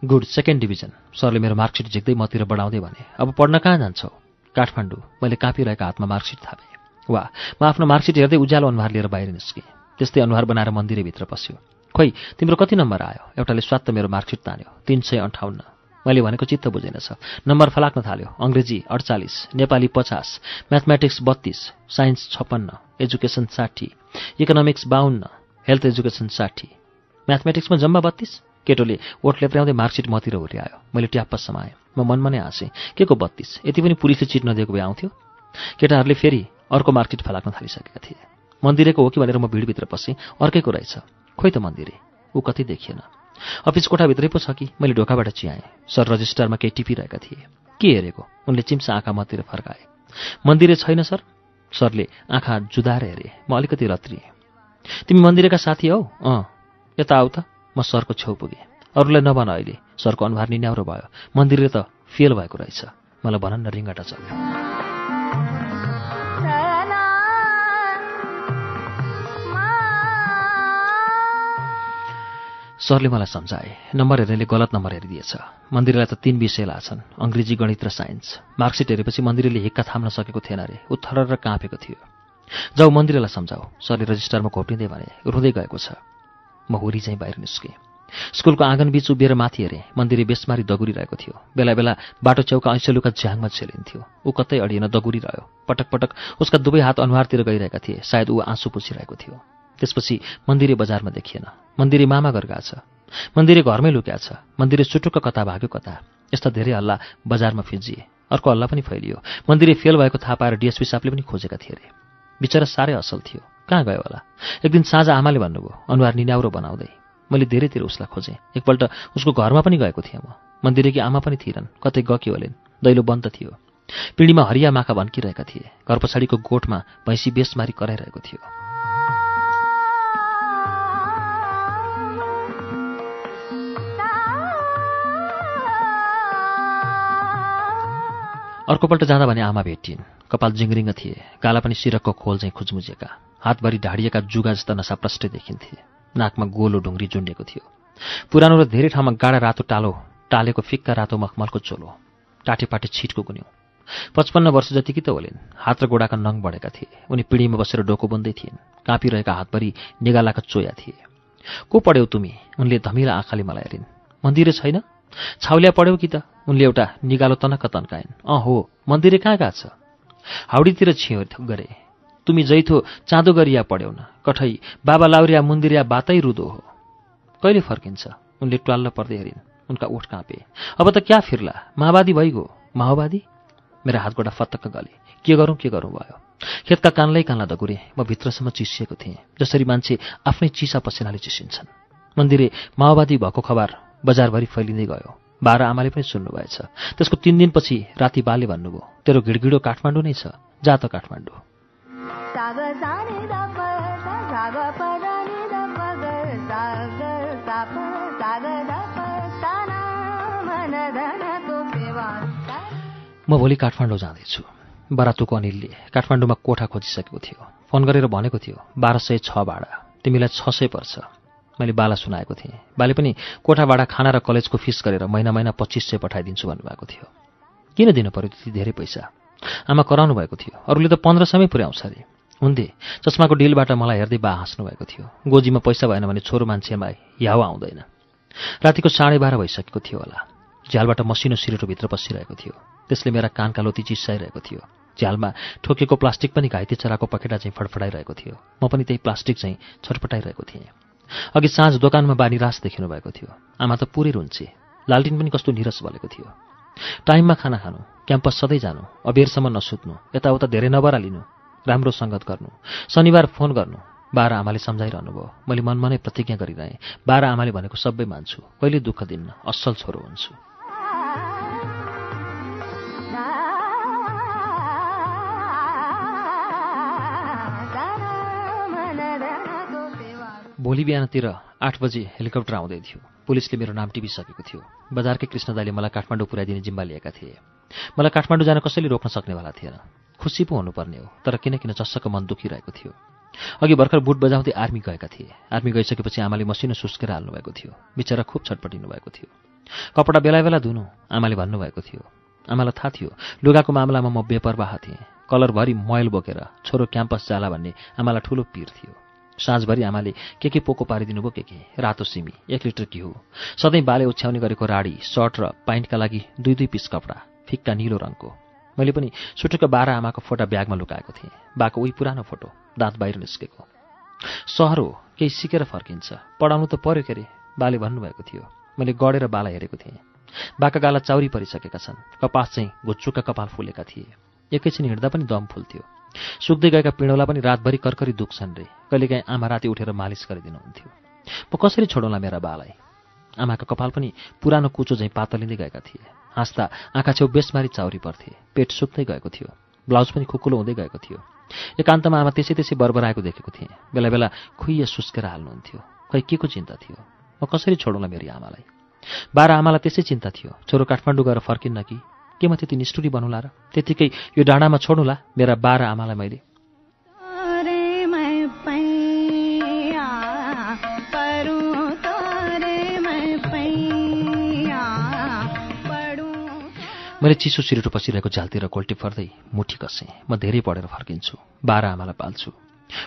Good second division. सरले मेरो मार्कसिट झिक्दै मतिर बढाउँदै भने अब पढ्न कहाँ जान्छौ? काठमाडौँ। मैले काँपिरहेका हातमा मार्कसिट थापेँ। वा म आफ्नो मार्कसिट हेर्दै उज्यालो अनुहार लिएर बाहिर निस्केँ। त्यस्तै अनुहार बनाएर मन्दिरभित्र पस्यो। खोइ तिम्रो कति नम्बर आयो? एउटाले स्वात्त मेरो मार्कसिट तान्यो। तिन सय अन्ठाउन्न। मैले भनेको चित्त बुझेनछ। नम्बर फलाक्न थाल्यो। अङ्ग्रेजी अडचालिस नेपाली पचास म्याथमेटिक्स बत्तिस साइन्स छप्पन्न एजुकेसन साठी इकोनोमिक्स बाहन्न हेल्थ एजुकेसन साठी। म्याथमेटिक्समा जम्मा बत्तिस? केटोले ओठ लेप्र्याउँदै मार्कसिट मतिर हुर्यायो मैले ट्याप्प समाएँ। म मनमा नै हाँसेँ के को बत्तिस? यति पनि पुलिसले चिट नदिएको भए आउँथ्यो? केटाहरूले फेरि अर्को मार्कसिट फलाक्न थालिसकेका थिए। मन्दिरेको हो कि भनेर म भिडभित्र पसेँ। अर्कैको रहेछ। खोइ त मन्दिरे ऊ कति देखिएन। अफिस कोठाभित्रै पो छ कि? मैले ढोकाबाट चियाएँ। सर रजिस्टरमा केही टिपिरहेका थिए। के हेरेको? उनले चिम्सा आँखा मतिर फर्काए। मन्दिरे छैन सर? सरले आँखा जुदाएर हेरे। म अलिकति रत्रिएँ। तिमी मन्दिरेका साथी हौ? अँ। यता आऊ त। म सरको छेउ पुगेँ। अरूलाई नभन अहिले। सरको अनुहार निन्याउरो भयो। मन्दिरले त फेल भएको रहेछ। मलाई भनन्न रिङ्गटा चल्यो सरले मलाई सम्झाए। नम्बर हेर्नेले गलत नम्बर हेरिदिएछ। मन्दिरलाई त तीन विषय लाछन्। अङ्ग्रेजी गणित र साइन्स। मार्कसिट हेरेपछि मन्दिरले हिक्का थाम्न सकेको थिएन अरे ऊ र काँपेको थियो? जाऊ मन्दिरलाई सम्झाऊ। सरले रजिस्टरमा घोटिँदै भने रुँदै गएको छ। म हुरी चाहिँ बाहिर निस्केँ। स्कुलको आँगन बिच उभिएर माथि हेरेँ। मन्दिरे बेसमारी दगुरिरहेको थियो। बेला बेला बाटो छेउका ऐसलुका झ्याङमा छेलिन्थ्यो ऊ कतै अडिएन दगुरिरह्यो। पटक पटक उसका दुवै हात अनुहारतिर गइरहेका थिए। सायद ऊ आँसु पुछिरहेको थियो। त्यसपछि मन्दिरे बजारमा देखिएन। मन्दिरे मामा घर गएको छ। मन्दिरे घरमै लुक्या छ। मन्दिरे सुटुक्क कता भाग्यो कता? यस्ता धेरै हल्ला बजारमा फिजिए। अर्को हल्ला पनि फैलियो। मन्दिरे फेल भएको थाहा पाएर डिएसपी साहबले पनि खोजेका थिए अरे बिचरा साह्रै असल थियो। कहाँ गयो होला? एक दिन साँझ आमाले भन्नुभयो अनुहार निनाउरो बनाउँदै। मैले धेरैतिर उसलाई खोजेँ। एकपल्ट उसको घरमा पनि गएको थिएँ म। मन्दिरेकी आमा पनि थिएनन् कतै गकी होलेन्। दैलो बन्द थियो। पिँढीमा हरिया माखा भन्किरहेका थिए। घर पछाडिको गोठमा भैँसी बेसमारी कराइरहेको थियो। अर्कोपल्ट जाँदा भने आमा भेटिन्। कपाल जिङ्रिङ्ग थिए। गाला पनि सिरकको खोल चाहिँ खुजमुजिएका हातभरि ढाडिएका जुगा जस्ता नसा प्रष्टै देखिन्थे। नाकमा गोलो ढुङ्ग्री जुन्डेको थियो। पुरानो र धेरै ठाउँमा गाडा रातो टालो टालेको फिक्का रातो मखमलको चोलो टाटेपाटे छिटको गुन्यौ। पचपन्न वर्ष जति कि त होलिन् हात र गोडाका नङ बढेका थिए। उनी पिँढीमा बसेर डोको बुन्दै थिइन् काँपिरहेका हातभरि निगालाका चोया थिए। को पढ्यौ तुमी उनले धमिला आँखाले मलाई हेरिन्। मन्दिरै छैन? छाउल्या पढ्यौ कि त? उनले एउटा निगालो तनक्क तन्काइन्। अँ हो मन्दिरे कहाँ गएको छ? हाउडीतिर छियो गरे। तुमी जैथो चाँदो गरिया पढ्यौ न कठै बाबा लाउरिया मुन्दिरिया बातै रुदो हो। कहिले फर्किन्छ? उनले ट्वाल्ल पर्दै हेरिन्। उनका ओठ काँपे। अब त क्या फिर्ला? माओवादी भइगयो। माओवादी? मेरा हातगोडा फतक्क गले। के गरौँ के गरौँ भयो? खेतका कानलै कानला दगुरे म भित्रसम्म चिसिएको थिएँ जसरी मान्छे आफ्नै चिसा पसिनाले चिसिन्छन् मन्दिरे माओवादी भएको खबर बजारभरि फैलिँदै गयो। बाह्र आमाले पनि सुन्नुभएछ। त्यसको तिन दिनपछि राति बाले भन्नुभयो तेरो घिडघिडो काठमाडौँ नै छ। जा त काठमाडौँ। म भोलि काठमाडौँ जाँदैछु। बरातुको अनिलले काठमाडौँमा कोठा खोजिसकेको थियो। फोन गरेर भनेको थियो बाह्र सय छ भाडा। तिमीलाई छ सय पर्छ। मैले बाला सुनाएको थिएँ। बाले पनि कोठा भाडा खाना र कलेजको फिस गरेर महिना महिना पच्चिस सय पठाइदिन्छु भन्नुभएको थियो। किन दिनु पऱ्यो त्यति धेरै पैसा? आमा कराउनु भएको थियो। अरूले त पन्ध्र सयमै पुर्याउँछ अरे। हुन्थे। चस्माको डिलबाट मलाई हेर्दै बा हाँस्नु भएको थियो। गोजीमा पैसा भएन भने छोरो मान्छेमा याउ आउँदैन। रातिको साढे बाह्र भइसकेको थियो होला। झ्यालबाट मसिनो सिरेटो भित्र पसिरहेको थियो। त्यसले मेरा कानका लोती चिसाइरहेको थियो। झ्यालमा ठोकेको प्लास्टिक पनि घाइते चराको पखेटा चाहिँ फडफडाइरहेको थियो। म पनि त्यही प्लास्टिक चाहिँ छटपटाइरहेको थिएँ। अघि साँझ दोकानमा बानी रास देखिनु भएको थियो। आमा त पुरै रुन्छे। लालटिन पनि कस्तो निरस बलेको थियो। टाइममा खाना खानु क्याम्पस सधैँ जानु अबेरसम्म नसुत्नु यताउता धेरै नबरा लिनु राम्रो सङ्गत गर्नु शनिबार फोन गर्नु बाह्र आमाले सम्झाइरहनु भयो मैले मनमा नै प्रतिज्ञा गरिरहेँ बाह्र आमाले भनेको सबै मान्छु कहिले दुःख दिन्न असल छोरो हुन्छु। भोलि बिहानतिर आठ बजे हेलिकप्टर आउँदै थियो। पुलिसले मेरो नाम टिपिसकेको थियो। बजारकै कृष्ण दाईले मलाई काठमाडौँ पुर्याइदिने जिम्मा लिएका थिए। मलाई काठमाडौँ जान कसैले रोक्न सक्नेवाला थिएन। खुसी पो हुनुपर्ने हो तर किन किन चस्सको मन दुखिरहेको थियो। अघि भर्खर बुट बजाउँदै आर्मी गएका थिए। आर्मी गइसकेपछि आमाले मसिनो सुस्केर हाल्नुभएको थियो। बिचरा खुब छटपटिनु भएको थियो। कपडा बेला बेला धुनु आमाले भन्नुभएको थियो। आमालाई थाहा थियो लुगाको मामलामा म बेपरवाह थिएँ। कलरभरि मैल बोकेर छोरो क्याम्पस जाला भन्ने आमालाई ठुलो पिर थियो। साँझभरि आमाले के के पोको पारिदिनु भयो के के? रातो सिमी एक लिटर घिउ सधैँ बाले ओछ्याउने गरेको राडी सर्ट र पाइन्टका लागि दुई दुई पिस कपडा फिक्का निलो रङको। मैले पनि सुटुका बाह्र आमाको फोटा ब्यागमा लुकाएको थिएँ। बाको उही पुरानो फोटो दाँत बाहिर निस्केको। सहर हो केही सिकेर फर्किन्छ। पढाउनु त पऱ्यो के अरे? बाले भन्नुभएको थियो। मैले गढेर बाला हेरेको थिएँ। बाका गाला चाउरी परिसकेका छन्। कपास चाहिँ घुच्चुका कपाल फुलेका थिए। एकैछिन हिँड्दा पनि दम फुल्थ्यो। सुक्दै गएका पिँडौला पनि रातभरि कर्करी दुख्छन् रे। कहिलेकाहीँ आमा राति उठेर मालिस गरिदिनुहुन्थ्यो। म कसरी छोडौँला मेरा बालाई? आमाका कपाल पनि पुरानो कुचो झैँ पातलिँदै गएका थिए। हाँस्दा आँखा छेउ बेसमारी चाउरी पर्थे। पेट सुक्दै गएको थियो। ब्लाउज पनि खुकुलो हुँदै गएको थियो। एकान्तमा आमा त्यसै त्यसै बरबराएको देखेको थिएँ। बेला बेला खुइया सुस्केर हाल्नुहुन्थ्यो। खै के को चिन्ता थियो? म कसरी छोडौँला मेरी आमालाई? बाह्र आमालाई त्यसै चिन्ता थियो। छोरो काठमाडौँ गएर फर्किन्न कि? के म त्यति निष्ठुरी बनौला र त्यतिकै यो डाँडामा छोडौँला मेरा बाह्र आमालाई मैले। मैले चिसो सिरेटो पसिरहेको झालतिर कोल्टी फर्दै मुठी कसेँ। म धेरै पढेर फर्किन्छु। बाह्र आमालाई पाल्छु।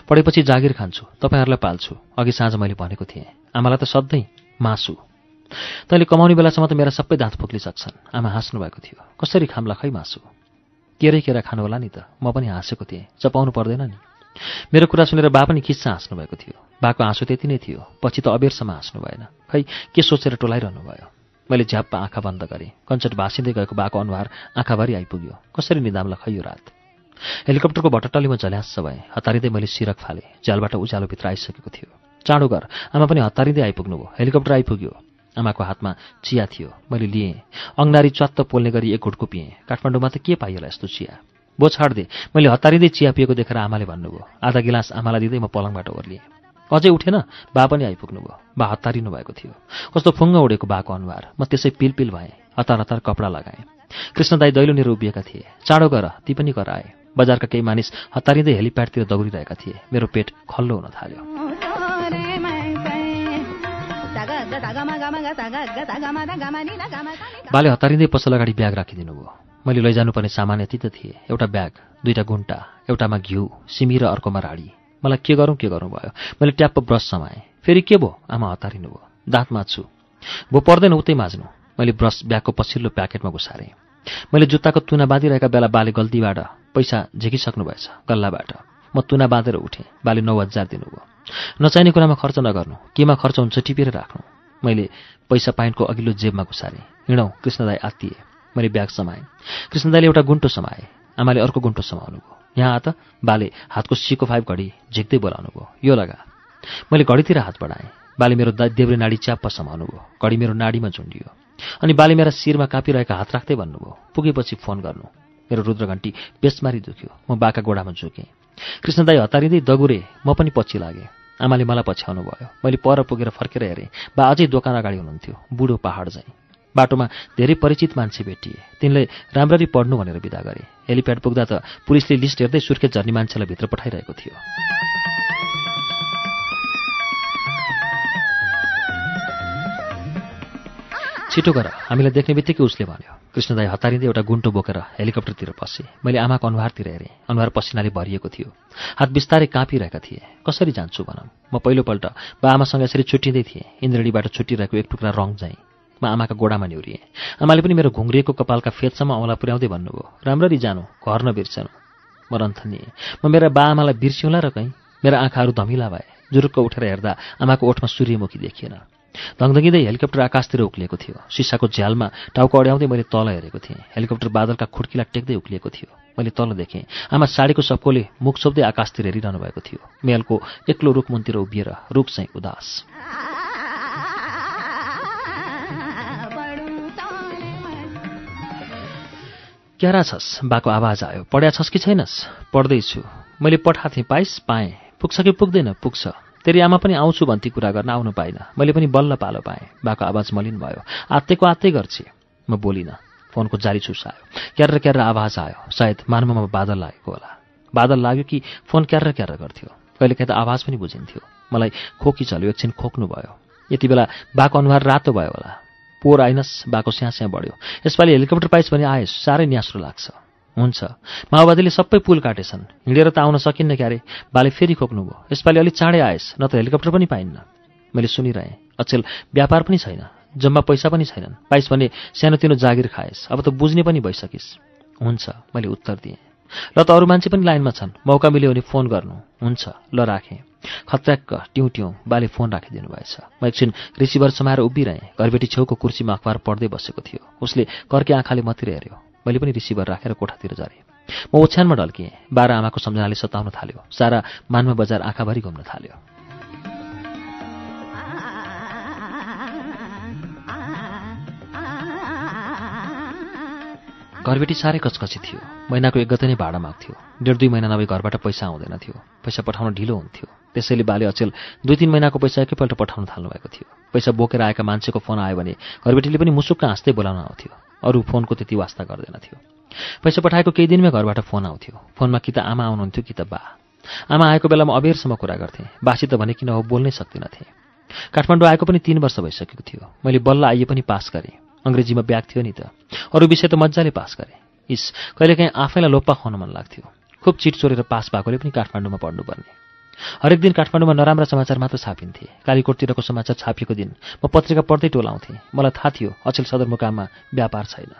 पढेपछि जागिर खान्छु। तपाईँहरूलाई पाल्छु। अघि साँझ मैले भनेको थिएँ। आमालाई त सधैँ मासु। तैँले कमाउने बेलासम्म त मेरा सबै दाँत फुक्लिसक्छन् आमा हाँस्नु भएको थियो। कसरी खाम्ला खै मासु? केरै केरा खानु होला नि त। म पनि हाँसेको थिएँ। चपाउनु पर्दैन नि। मेरो कुरा सुनेर बा पनि खिच्चा हाँस्नु भएको थियो। बाको हाँसो त्यति नै थियो। पछि त अबेरसम्म हाँस्नु भएन। खै के सोचेर टोलाइरहनु भयो मैले झ्याप्प आँखा बन्द गरेँ। कञ्चट भाँसिँदै गएको बाको अनुहार आँखाभरि आइपुग्यो। कसरी निदामला खै यो रात? हेलिकप्टरको भटटल्लीमा झल्यास भए। हतारिँदै मैले सिरक फालेँ। झ्यालबाट उज्यालोभित्र आइसकेको थियो। चाँडो घर आमा पनि हतारिँदै आइपुग्नु भयो हेलिकप्टर आइपुग्यो। आमाको हातमा चिया थियो। मैले लिएँ। अङ्गारी च्वात्त पोल्ने गरी एक घुटको पिएँ। काठमाडौँमा त के पाइएला यस्तो चिया? बो छाड्दे। मैले हतारिँदै चिया पिएको देखेर आमाले भन्नुभयो आधा गिलास आमालाई दिँदै म पलङबाट ओर्लिएँ। अझै उठेन बा पनि आइपुग्नु भयो बा हतारिनु भएको थियो। कस्तो फुङ्ग उडेको बाको अनुहार। म त्यसै पिलपिल भएँ हतार हतार कपडा लगाएँ। कृष्ण दाई दैलोनिर उभिएका थिए। चाँडो गर ती पनि कराए बजारका केही मानिस हतारिँदै हेलिप्याडतिर दौडिरहेका थिए। मेरो पेट खल्लो हुन थाल्यो। बाले हतारिँदै पसल अगाडि ब्याग राखिदिनु भयो। मैले लैजानुपर्ने सामान यति त थिए। एउटा ब्याग दुईवटा गुन्टा एउटामा घिउ सिमी र अर्कोमा राडी। मलाई के गरौँ के गरौँ भयो। मैले ट्याप्प ब्रस समाएँ। फेरि के भयो? आमा हतारिनु भयो। दाँत माझ्छु भो पर्दैन उतै माझ्नु। मैले ब्रस ब्यागको पछिल्लो प्याकेटमा घुसारेँ। मैले जुत्ताको तुना बाँधिरहेका बेला बाले गल्तीबाट पैसा झिकिसक्नु भएछ गल्लाबाट। म तुना बाँधेर उठेँ। बाले नौ हजार दिनुभयो। नचाहिने कुरामा खर्च नगर्नु। केमा खर्च हुन्छ टिपेर राख्नु। मैले पैसा पाइन्टको अघिल्लो जेबमा घुसारेँ। हिँडौँ कृष्णदाई आत्तिए। मैले ब्याग समाएँ। कृष्णदाईले एउटा गुन्टो समाए। आमाले अर्को गुन्टो समाउनु भयो। यहाँ आत बाले हातको सिको फाइभ घडी झिक्दै बोलाउनु भयो। यो लगा। मैले घडीतिर हात बढाएँ। बाले मेरो देब्रे नाडी च्याप्प समाउनु भयो। घडी मेरो नाडीमा झुन्डियो। अनि बाले मेरा शिरमा कापिरहेका हात राख्दै भन्नुभयो पुगेपछि फोन गर्नु। मेरो रुद्रघन्टी बेसमारी दुख्यो। म बाका गोडामा झुकेँ। कृष्णदाई हतारिँदै दगुरे। म पनि पछि लागेँ। आमाले मलाई पछ्याउनु भयो। मैले पर पुगेर फर्केर हेरेँ। बा अझै दोकान अगाडि हुनुहुन्थ्यो। बुढो पहाड चाहिँ बाटोमा धेरै परिचित मान्छे भेटिए। तिनले राम्ररी पढ्नु भनेर विदा गरे। हेलिप्याड पुग्दा त पुलिसले लिस्ट हेर्दै सुर्खेत झर्ने मान्छेलाई भित्र पठाइरहेको थियो। छिटो गर। हामीलाई देख्ने बित्तिकै उसले भन्यो कृष्णदाई हतारिँदै एउटा गुन्टो बोकेर हेलिकप्टरतिर पसे। मैले आमाको अनुहारतिर हेरेँ। अनुहार पसिनाले भरिएको थियो। हात बिस्तारै काँपिरहेका थिए। कसरी जान्छु भनौँ। म पहिलोपल्ट बा आमासँग यसरी छुट्टिँदै थिएँ। इन्द्रेणीबाट छुट्टिरहेको एक टुक्रा रङ चाहिँ म आमाका गोडामा निहुरिएँ। आमाले पनि मेरो घुङ्रिएको कपालका फेदसम्म औँला पुर्याउँदै भन्नुभयो राम्ररी जानु। घर नबिर्सनु। म रन्थनिएँ म मेरा बा आमालाई बिर्स्यौँला र कहीँ? मेरा आँखाहरू धमिला भए। जुरुक्क उठेर हेर्दा आमाको ओठमा सूर्यमुखी देखिएन। धङधङ्गिँदै हेलिकप्टर आकाशतिर उक्लिएको थियो। सिसाको झ्यालमा टाउको अड्याउँदै मैले तल हेरेको थिएँ। हेलिकप्टर बादलका खुड्किला टेक्दै उक्लिएको थियो। मैले तल देखेँ। आमा साडीको सबकोले मुख सोप्दै आकाशतिर हेरिरहनु भएको थियो। मेलको एक्लो रुखमुनतिर उभिएर रुख चाहिँ उदास। क्यारा छस्? बाको आवाज आयो। पढ्या छस् कि छैनस्? पढ्दैछु। मैले पठाएको थिएँ पाइस पाएँ। पुग्छ कि पुग्दैन? पुग्छ। तेरि आमा पनि आउँछु भन्ती कुरा गर्न आउनु पाइनँ। मैले पनि बल्ल पालो पाएँ। बाको आवाज मलिन भयो। आत्तेको आत्तै गर्छ। म बोलिनँ। फोनको जारी चुसायो क्यार क्यार आवाज आयो। सायद मानवमा बादल लागेको होला। बादल लाग्यो कि फोन क्यार क्यार गर्थ्यो। कहिलेकाहीँ त आवाज पनि बुझिन्थ्यो। मलाई खोकी चल्यो एकछिन खोक्नु भयो। यति बेला बाको अनुहार रातो भयो होला। पोहोर आइनस् बाको स्याँ स्याँ बढ्यो। यसपालि हेलिकप्टर पाइस भने आएस। साह्रै न्यास्रो लाग्छ। हुन्छ। माओवादीले सबै पुल काटेछन्। हिँडेर त आउन सकिन्न क्यारे। बाले फेरि खोक्नुभयो यसपालि अलिक चाँडै आएस न त हेलिकप्टर पनि पाइन्न। मैले सुनिरहेँ। अचेल व्यापार पनि छैन। जम्मा पैसा पनि छैनन्। पाइस भने सानोतिनो जागिर खाएस। अब त बुझ्ने पनि भइसकिस्। हुन्छ मैले उत्तर दिएँ। ल त अरू मान्छे पनि लाइनमा छन्। मौका मिल्यो भने फोन गर्नु। हुन्छ ल राखेँ। खत्याक्क ट्यौँ ट्यौँ बाले फोन राखिदिनु भएछ। म एकछिन रिसिभर समाएर उभिरहेँ। घरबेटी छेउको कुर्सीमा अखबार पढ्दै बसेको थियो। उसले कर्के आँखाले मात्रै हेऱ्यो। मैले पनि रिसिभर राखेर कोठातिर झरेँ। म ओछ्यानमा ढल्किएँ। बाह्र आमाको सम्झनाले सताउन थाल्यो। सारा मानमा बजार आँखाभरि घुम्न थाल्यो। घरबेटी साह्रै कचकची थियो। महिनाको एक गते नै भाडा माग्थ्यो। डेढ दुई महिना नभए घरबाट पैसा आउँदैन थियो। पैसा पठाउन ढिलो हुन्थ्यो। त्यसैले बाले अचेल दुई तिन महिनाको पैसा एकैपल्ट पठाउन थाल्नुभएको थियो। पैसा बोकेर आएका मान्छेको फोन आयो भने घरबेटीले पनि मुसुक्क हाँस्दै बोलाउन आउँथ्यो। अरू फोनको त्यति वास्ता गर्दैन थियो। पैसा पठाएको केही दिनमै घरबाट फोन आउँथ्यो। फोनमा कि त आमा आउनुहुन्थ्यो कि त बा। आमा आएको बेलामा अबेरसम्म कुरा गर्थेँ। बासी त भने किन हो बोल्नै सक्दिनथेँ। काठमाडौँ आएको पनि तिन वर्ष भइसकेको थियो। मैले बल्ल आइए पनि पास गरेँ। अङ्ग्रेजीमा ब्याग थियो नि त। अरू विषय त मजाले पास गरेँ। इस कहिलेकाहीँ आफैलाई लोप्पा खुवाउन मन लाग्थ्यो। खुब चिट चोरेर पास भएकोले पनि काठमाडौँमा पढ्नुपर्ने। हरेक दिन काठमाडौँमा नराम्रा समाचार मात्र छापिन्थे। कालीकोटतिरको समाचार छापिएको दिन म पत्रिका पढ्दै टोलाउँथेँ। मलाई थाहा थियो अचेल सदरमुकाममा व्यापार छैन।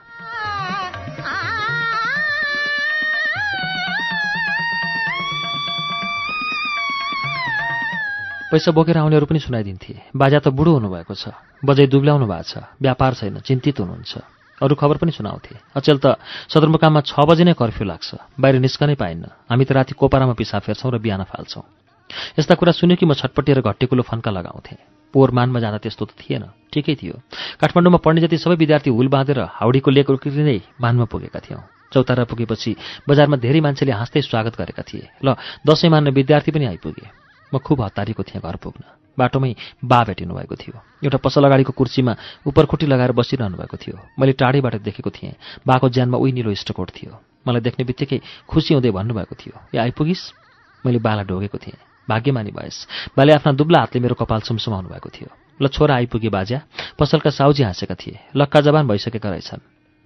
पैसा बोकेर आउनेहरू पनि सुनाइदिन्थे। बाजा त बुढो हुनुभएको छ। बजै दुब्ल्याउनु भएको छ। व्यापार छैन चिन्तित हुनुहुन्छ। अरू खबर पनि सुनाउँथे। अचेल त सदरमुकाममा छ बजी नै कर्फ्यू लाग्छ। बाहिर निस्कनै पाइन्न। हामी त राति कोपारामा पिसा फेर्छौँ र बिहान फाल्छौँ। यस्ता कुरा सुन्यो कि म छटपट्टिएर घट्टेकुलो फन्का लगाउँथेँ। पोहोर मानमा जाँदा त्यस्तो त थिएन। ठिकै थियो। काठमाडौँमा पढ्ने जति सबै विद्यार्थी हुल बाँधेर हाउडीको लेक उक्री नै मानमा पुगेका थियौँ। चौतारा पुगेपछि बजारमा धेरै मान्छेले हाँस्दै स्वागत गरेका थिए। ल दसैँ मान्न विद्यार्थी पनि आइपुगे। म खुब हतारेको थिएँ घर पुग्न। बाटोमै बा भेटिनु भएको थियो। एउटा पसल अगाडिको कुर्सीमा उपरखुट्टी लगाएर बसिरहनु भएको थियो। मैले टाढैबाट देखेको थिएँ। बाको ज्यानमा उही निलो स्टकोट थियो। मलाई देख्ने बित्तिकै खुसी हुँदै भन्नुभएको थियो ए आइपुगिस्? मैले बाला ढोगेको थिएँ। भाग्यमानी भएस। बाले आफ्ना दुब्ला हातले मेरो कपाल सुमसुमाउनु भएको थियो। ल छोरा आइपुगे बाज्या। पसलका साउजी हाँसेका थिए। लक्का जबान भइसकेका रहेछन्।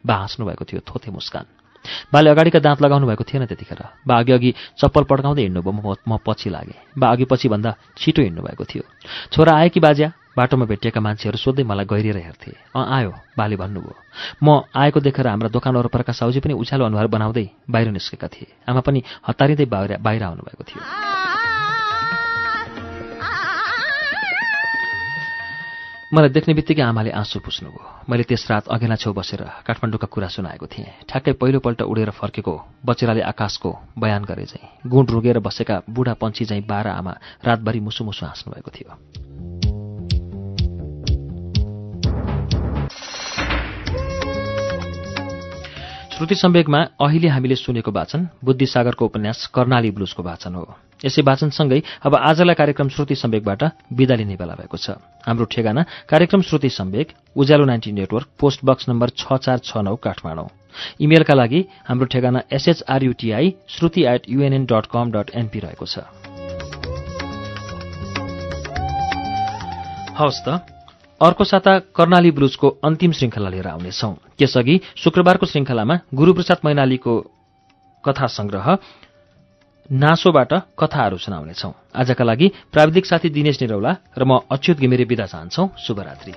बा हाँस्नु भएको थियो थोथे मुस्कान। बाले अगाडिका दाँत लगाउनु भएको थिएन त्यतिखेर। बा अघि अघि चप्पल पड्काउँदै हिँड्नुभयो म पछि लागेँ। बा अघि पछि भन्दा छिटो हिँड्नु भएको थियो। छोरा आयो कि बाज्या? बाटोमा भेटिएका मान्छेहरू सोध्दै मलाई गहिरिएर हेर्थे। अँ आयो बाले भन्नुभयो। म आएको देखेर हाम्रा दोकान वरपरका साउजी पनि उछ्यालो अनुहार बनाउँदै बाहिर निस्केका थिए। आमा पनि हतारिँदै बाहिर बाहिर आउनुभएको थियो। मलाई देख्ने बित्तिकै आमाले आँसु पुस्नुभयो। मैले त्यस रात अघेला छेउ बसेर काठमाडौँका कुरा सुनाएको थिएँ। ठ्याक्कै पहिलोपल्ट उडेर फर्केको बचेराले आकाशको बयान गरे चाहिँ। गुण रुगेर बसेका बुढा पन्छी चाहिँ बाह्र आमा रातभरि मुसु मुसु हाँस्नुभएको थियो। श्रुति सम्वेकमा अहिले हामीले सुनेको वाचन बुद्धिसागरको उपन्यास कर्णाली ब्लुजको वाचन हो। यसै वाचनसँगै अब आजलाई कार्यक्रम श्रुति सम्वेकबाट विदा लिने बेला भएको छ। हाम्रो ठेगाना कार्यक्रम Shruti Sambeg Ujyaalo ninety network post box number छ चार छ नौ काठमाडौँ। इमेलका लागि हाम्रो ठेगाना SHRUTI Shruti at UNN dot com dot NP रहेको छ। हवस् अर्को साता कर्णाली ब्लुजको अन्तिम श्रृङ्खला लिएर आउनेछौ। त्यसअघि शुक्रबारको श्रृङ्खलामा गुरूप्रसाद मैनालीको कथा संग्रह नासोबाट कथाहरू सुनाउनेछौ। आजका लागि प्राविधिक साथी दिनेश निरौला र म अच्युत घिमिरे विदा चाहन्छौ। शुभरात्री।